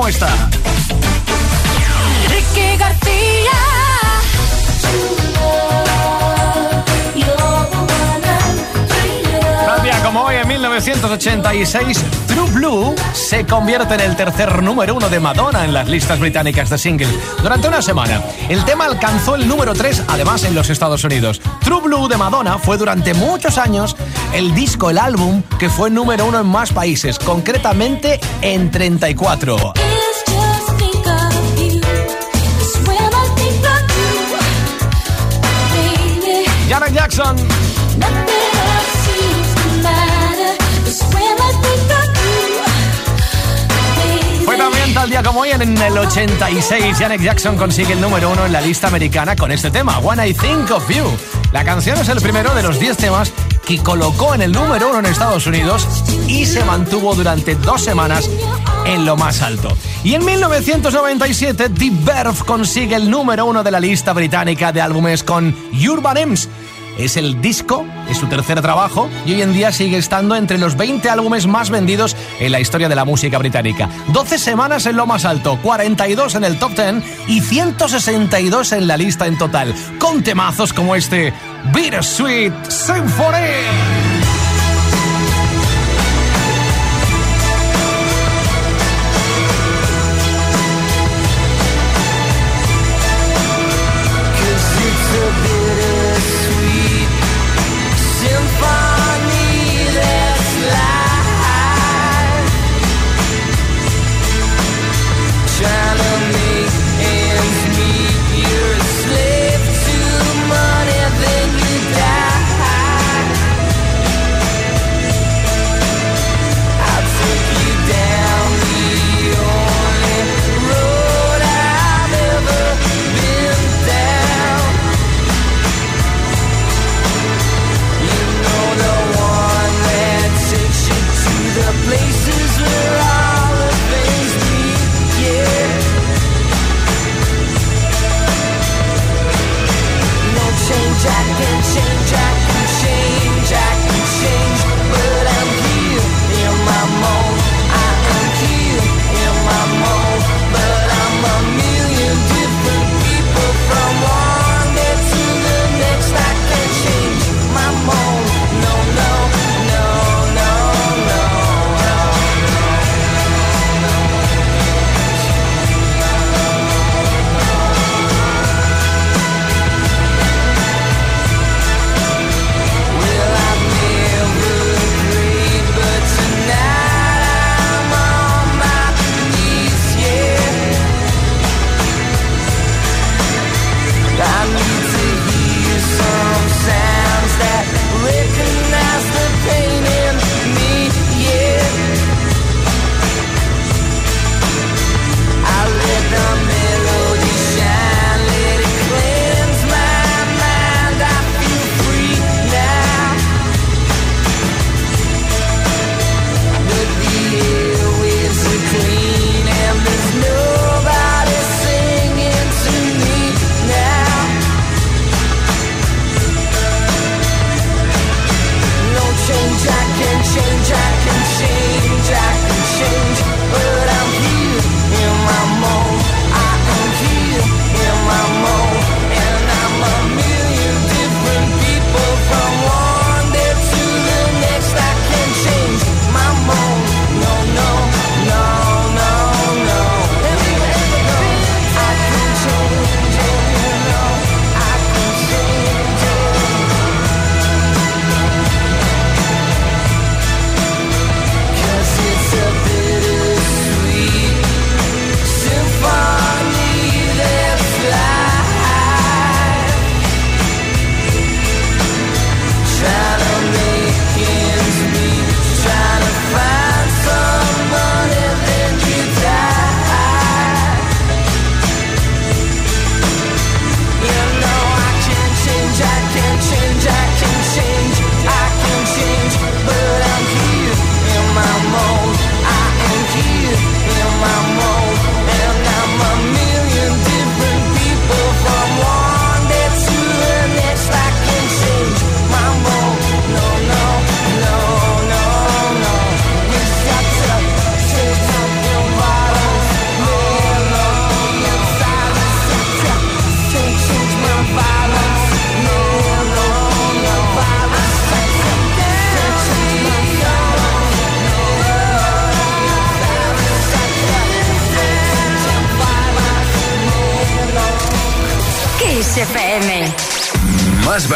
como esta. Ricky García. Tal día como hoy, en 1986, True Blue se convierte en el tercer número uno de Madonna en las listas británicas de singles. Durante una semana, el tema alcanzó el número 3, además en los Estados Unidos. True Blue de Madonna fue durante muchos años el disco, el álbum, que fue número uno en más países, concretamente en 34. Baby. Fue también tal día como hoy, en el 86, Janet Jackson consigue el número uno en la lista americana con este tema, When I Think of You. La canción es el primero de los 10 temas que colocó en el número uno en Estados Unidos y se mantuvo durante dos semanas en lo más alto. Y en 1997, The Verve consigue el número uno de la lista británica de álbumes con Urban Hymns. Es el disco, es su tercer trabajo y hoy en día sigue estando entre los 20 álbumes más vendidos en la historia de la música británica. 12 semanas en lo más alto, 42 en el top 10 y 162 en la lista en total, con temazos como este Bittersweet Symphony.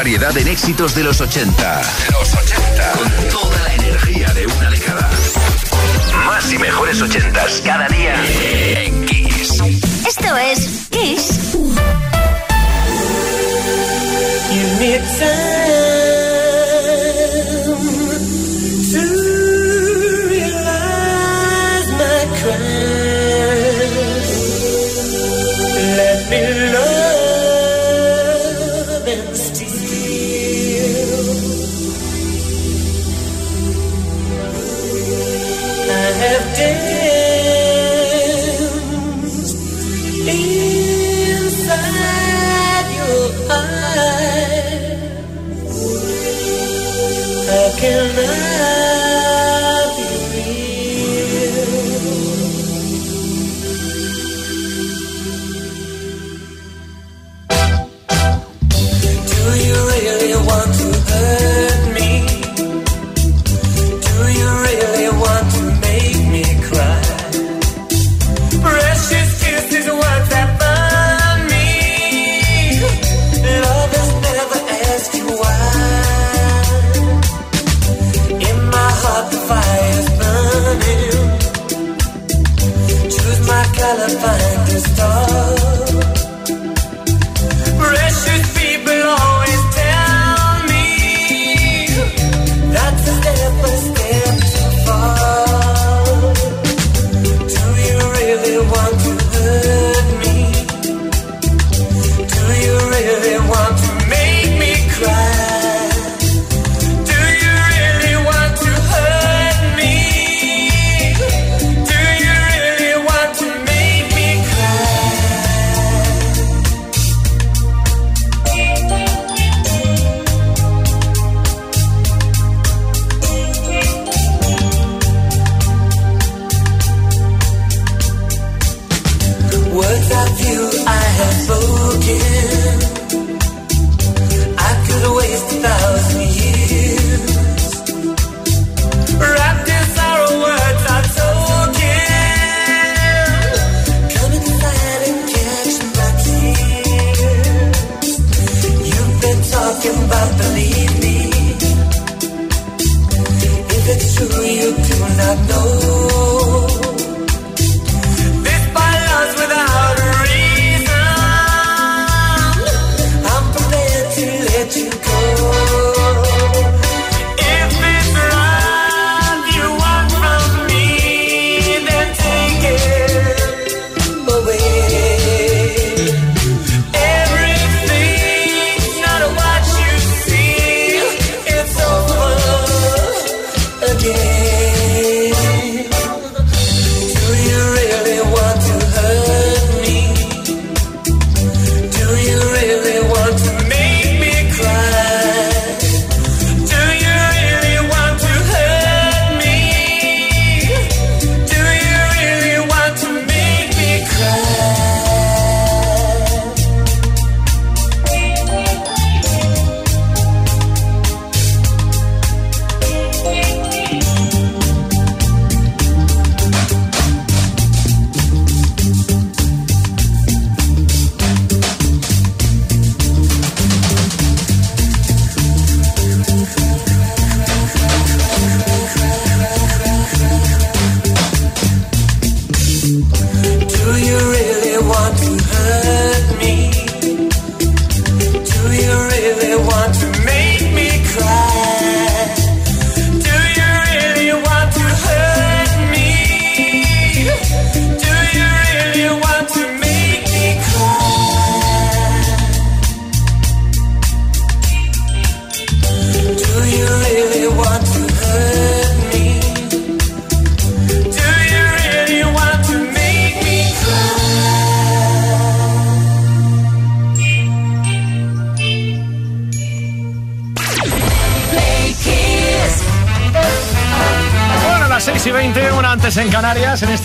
Variedad en éxitos de los 80. Los 80.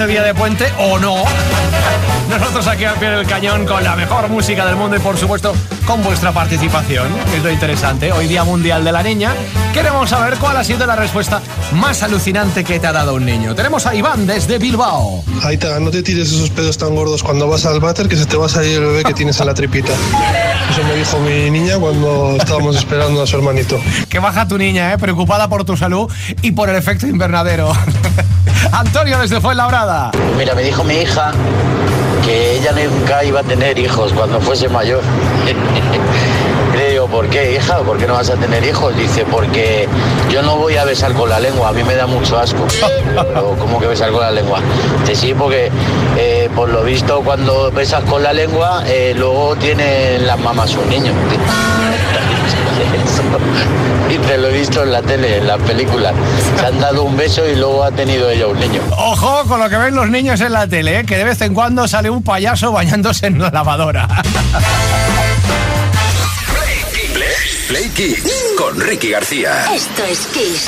Día de puente, o no. Nosotros aquí al pie del cañón con la mejor música del mundo y por supuesto con vuestra participación, que es lo interesante. Hoy Día Mundial de la Niña, queremos saber cuál ha sido la respuesta más alucinante que te ha dado un niño. Tenemos a Iván desde Bilbao. Aita, no te tires esos pedos tan gordos cuando vas al váter que se te va a salir el bebé que tienes en la tripita. Eso me dijo mi niña cuando estábamos esperando a su hermanito. Que baja tu niña, ¿eh? preocupada por tu salud y por el efecto invernadero. Antonio desde Fuenlabrada. Mira, me dijo mi hija que ella nunca iba a tener hijos cuando fuese mayor. Le digo, ¿por qué, hija? ¿Por qué no vas a tener hijos? Dice, porque yo no voy a besar con la lengua, a mí me da mucho asco. Pero, ¿Cómo que besar con la lengua? Dice, sí, porque eh, por lo visto cuando besas con la lengua, eh, luego tienen las mamás un niño. Y te lo he visto en la tele, en las películas. Se han dado un beso y luego ha tenido ella un niño. Ojo con lo que ven los niños en la tele, ¿eh? que de vez en cuando sale un payaso bañándose en la lavadora. Play Kids con Ricky García. Esto es Kiss.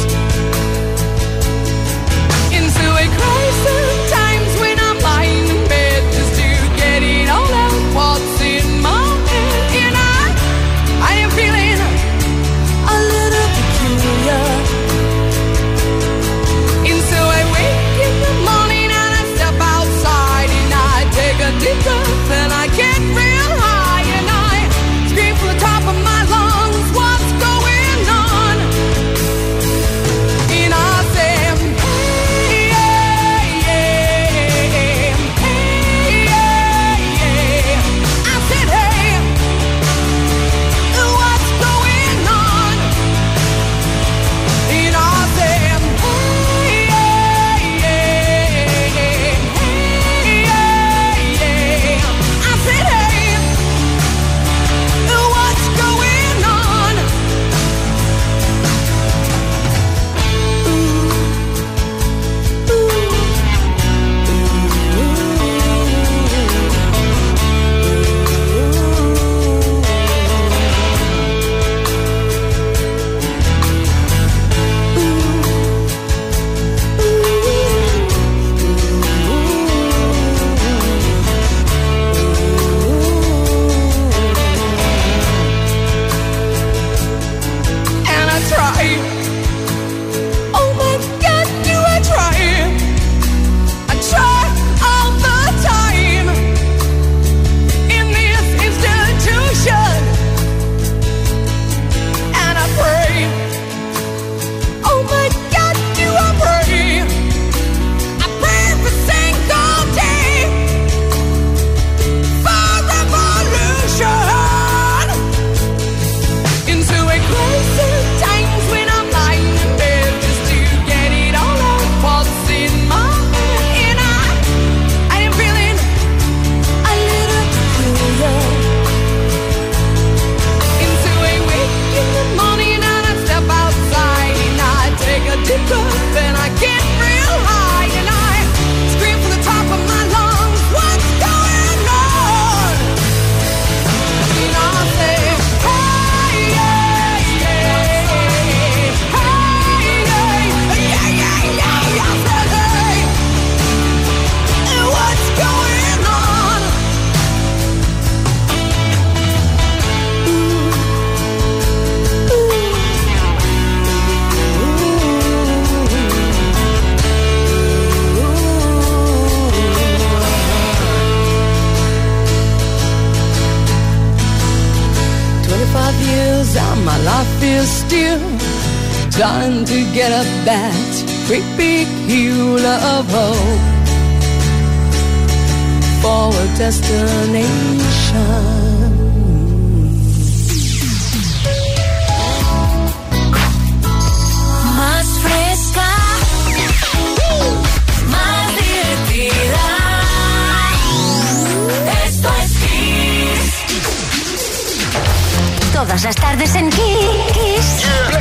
todas las tardes en Kiss.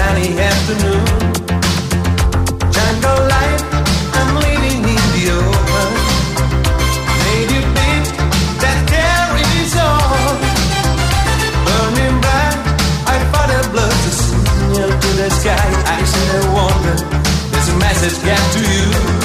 sunny afternoon. Jungle life, I'm living in the open. Made you that. Burning bright, I blood to to the sky. I wonder, message get to you.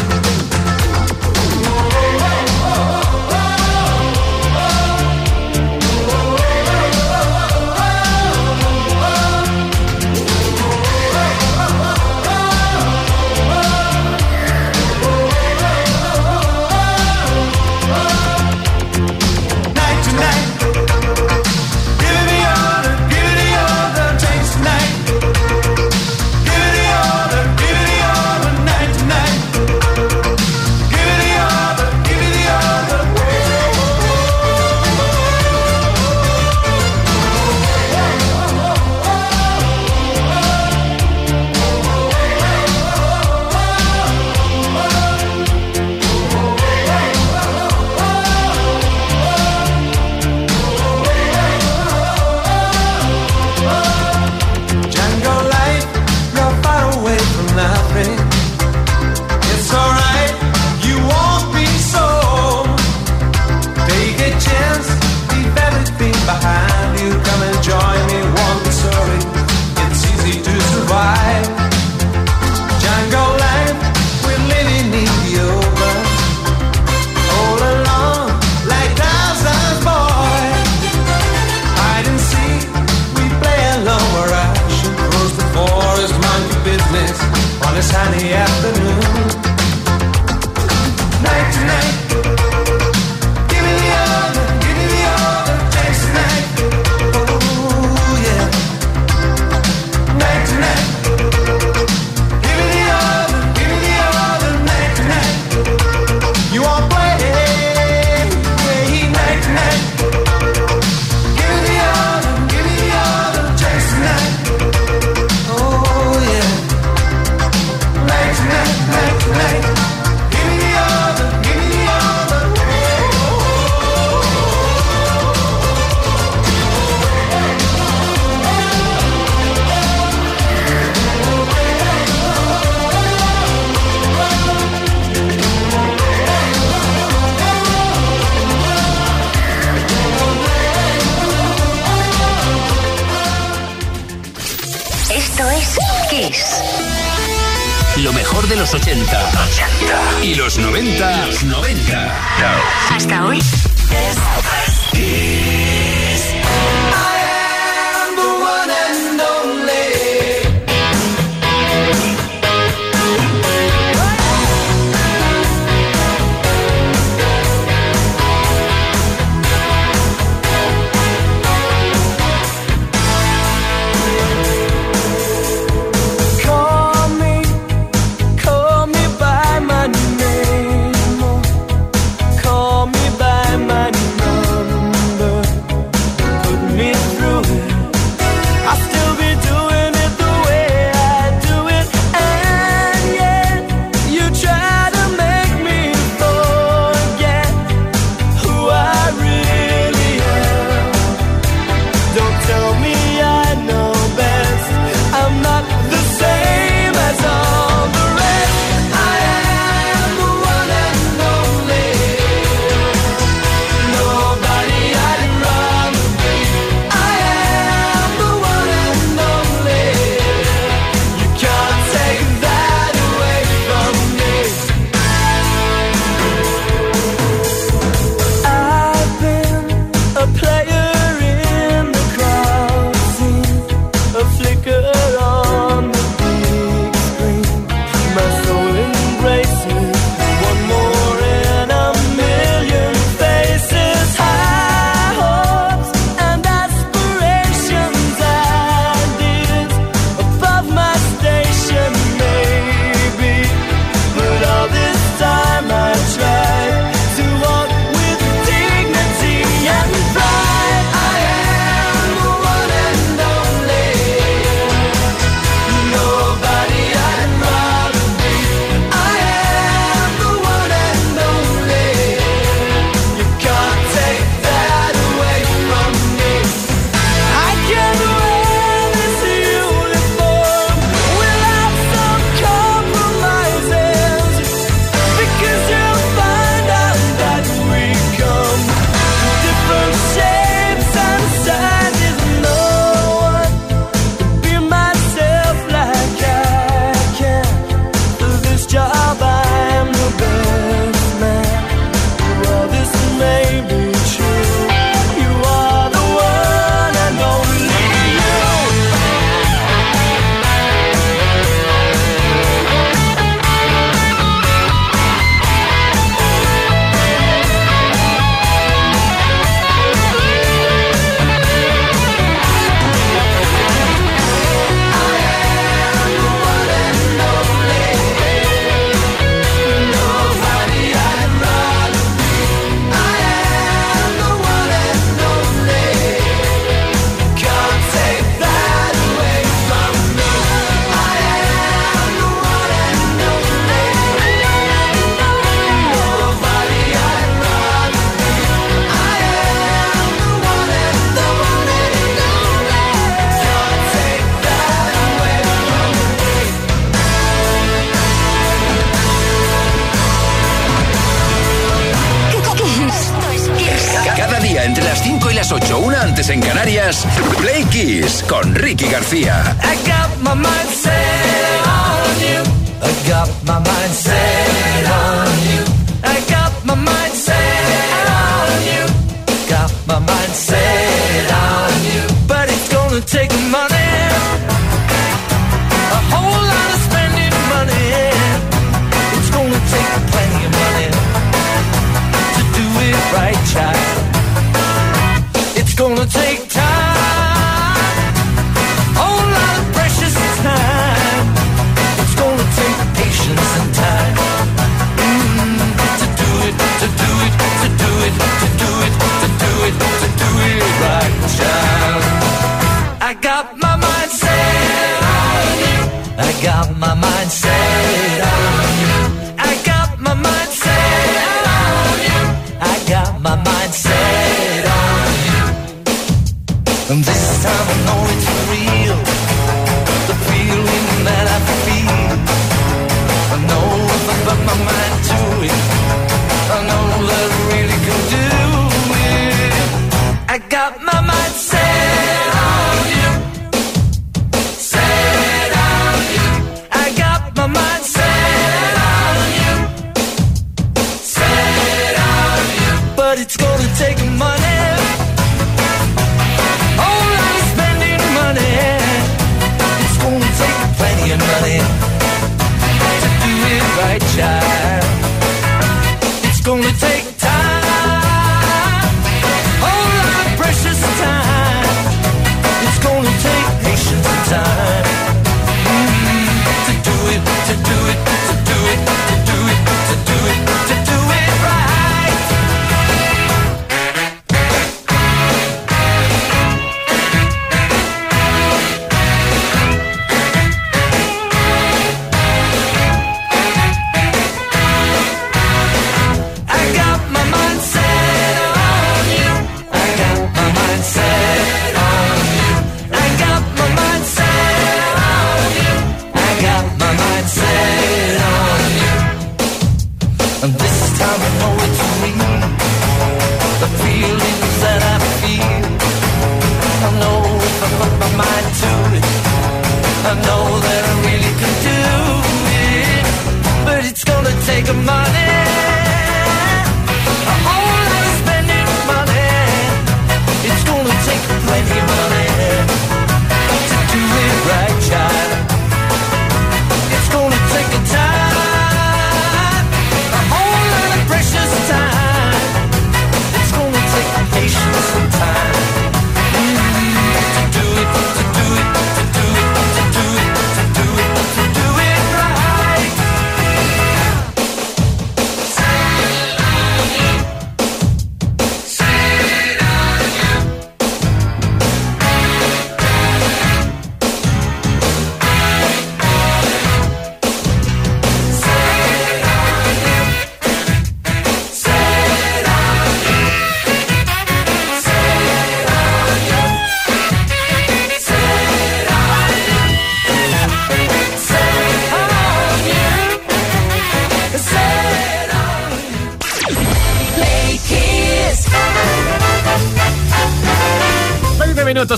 got my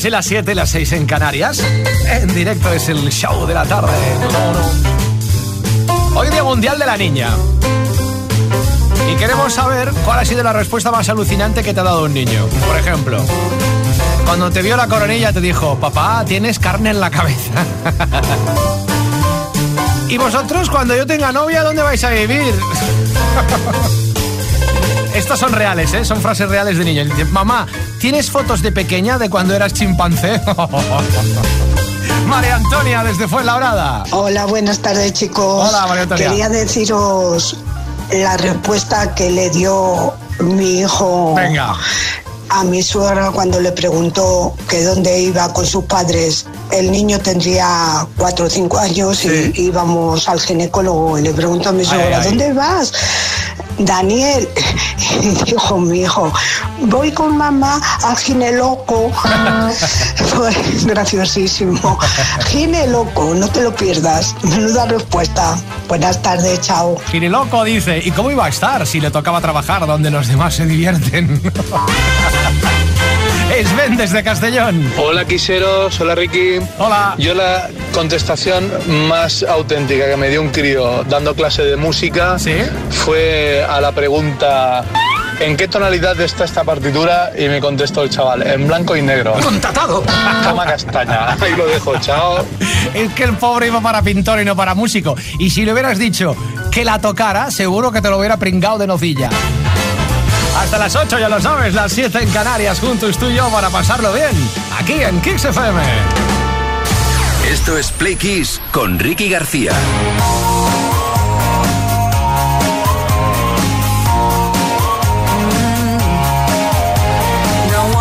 casi las 7, las 6 en Canarias. En directo es el show de la tarde. Hoy Día Mundial de la Niña. Y queremos saber cuál ha sido la respuesta más alucinante que te ha dado un niño. Por ejemplo, cuando te vio la coronilla te dijo, papá, tienes carne en la cabeza. ¿Y vosotros cuando yo tenga novia, dónde vais a vivir? Estas son reales, ¿eh? son frases reales de niño. Dice, mamá, ¿tienes fotos de pequeña de cuando eras chimpancé? María Antonia, desde Fuenlabrada. Hola, buenas tardes, chicos. Hola, María Antonia. Quería deciros la respuesta que le dio mi hijo Venga. a mi suegra cuando le preguntó que dónde iba con sus padres. El niño tendría cuatro o cinco años y íbamos al ginecólogo y le preguntó a mi suegra, ay, ¿dónde vas? Daniel, dijo mi hijo, voy con mamá al gineloco. Ah. Fue graciosísimo. Gine Loco, no te lo pierdas. Menuda respuesta. Buenas tardes, chao. Gineloco dice, ¿y cómo iba a estar si le tocaba trabajar donde los demás se divierten? Es Sven desde Castellón. Hola Quiseros, hola Ricky. Hola. Yo la contestación más auténtica que me dio un crío dando clase de música fue a la pregunta... ¿En qué tonalidad está esta partitura? Y me contestó el chaval, en blanco y negro. ¡Contratado! Cama castaña. Ahí lo dejo, chao. Es que el pobre iba para pintor y no para músico. Y si le hubieras dicho que la tocara, seguro que te lo hubiera pringado de nocilla. Hasta las 8, ya lo sabes, las 7 en Canarias, juntos tú y yo para pasarlo bien, aquí en Kix FM. Esto es Play Kiss con Ricky García.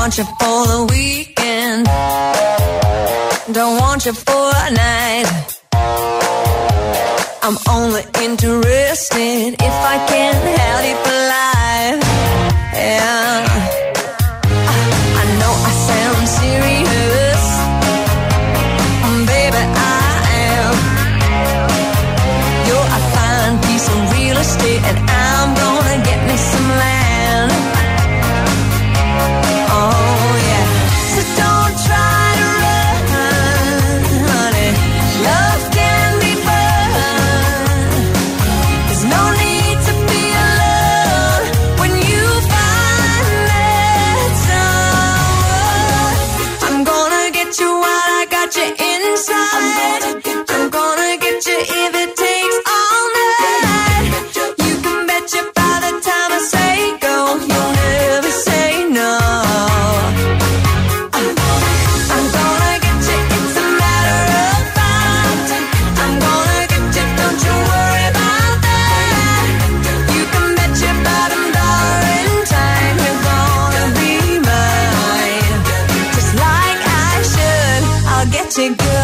want you for the weekend. Don't want you for a night. I'm only interested if I can help you fly. and take good?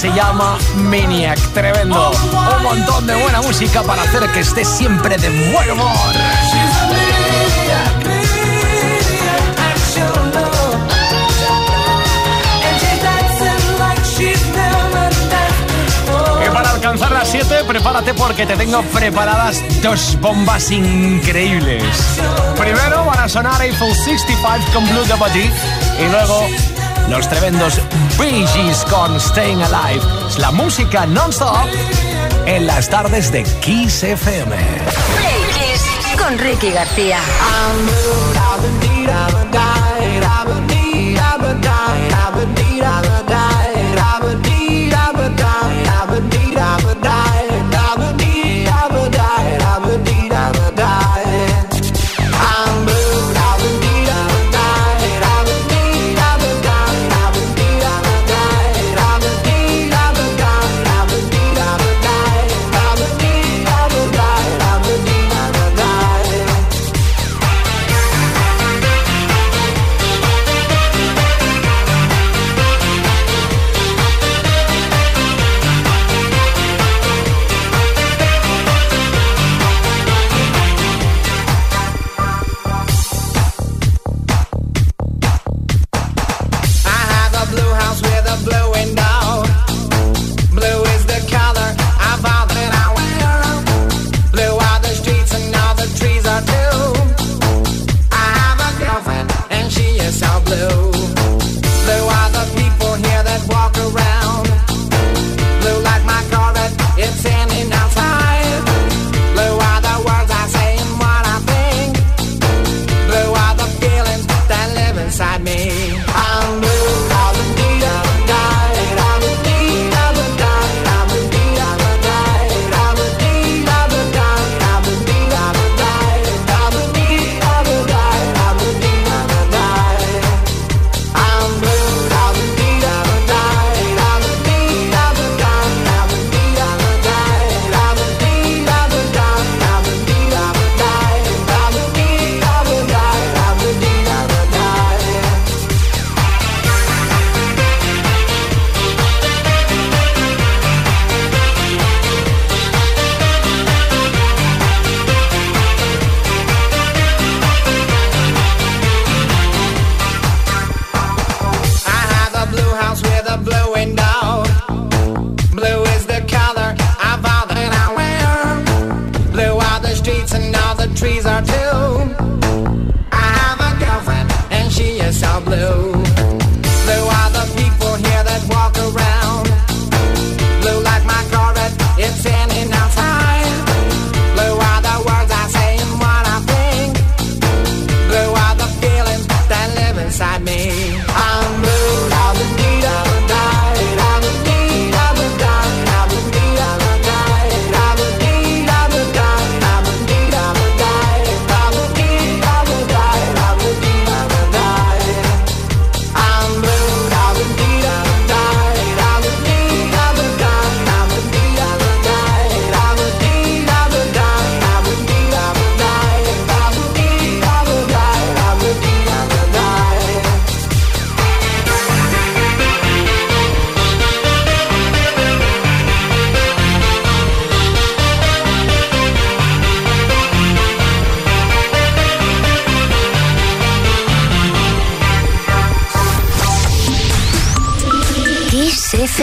se llama Maniac. Tremendo. Un montón de buena música para hacer que estés siempre de buen humor. Y para alcanzar las 7, prepárate porque te tengo preparadas dos bombas increíbles. Primero van a sonar Eiffel 65 con Blue Body y luego los tremendos Bee con Staying Alive. La música non-stop en las tardes de Kiss FM. Play Kiss con Ricky García.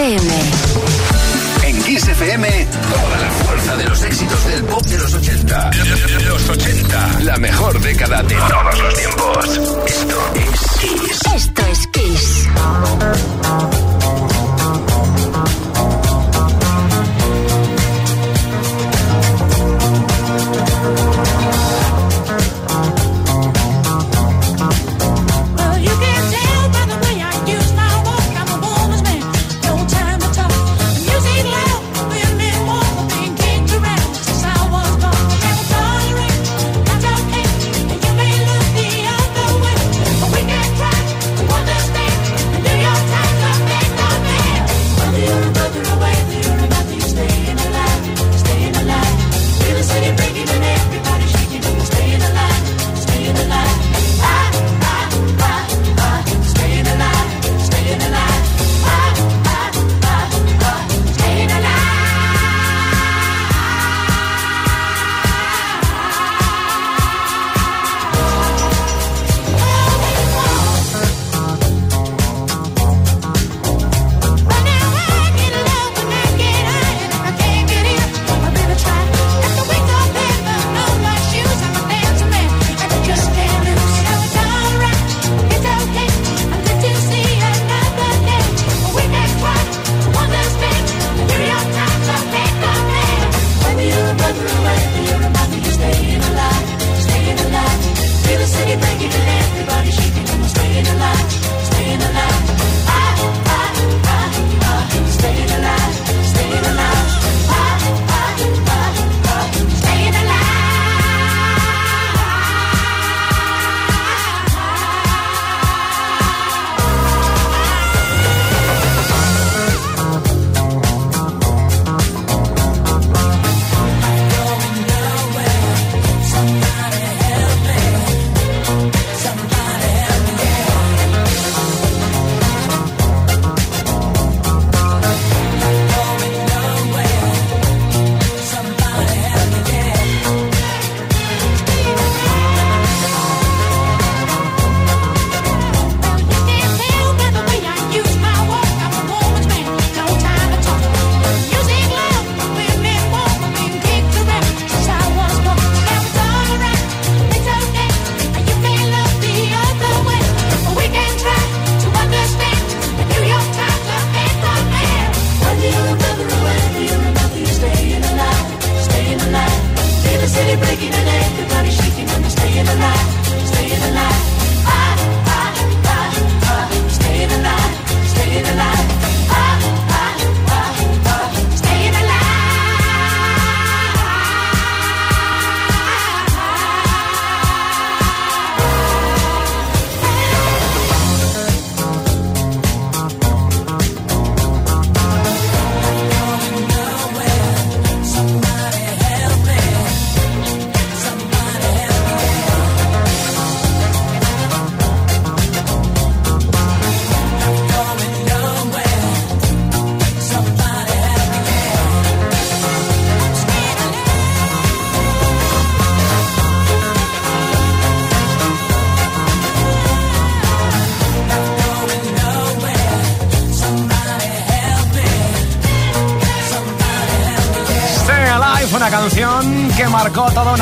FM.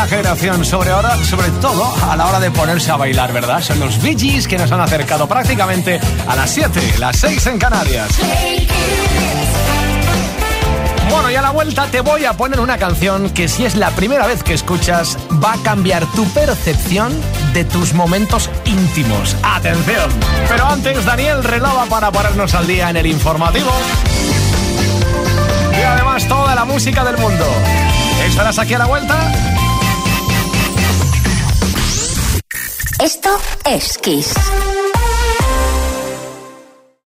Generación, sobre, hora, sobre todo a la hora de ponerse a bailar, ¿verdad? Son los Bee que nos han acercado prácticamente a las 7, las 6 en Canarias. Bueno, y a la vuelta te voy a poner una canción que si es la primera vez que escuchas va a cambiar tu percepción de tus momentos íntimos. Atención. Pero antes, Daniel Relova para ponernos al día en el informativo. Y además toda la música del mundo. ¿Estarás aquí a la vuelta? Esto es Kiss.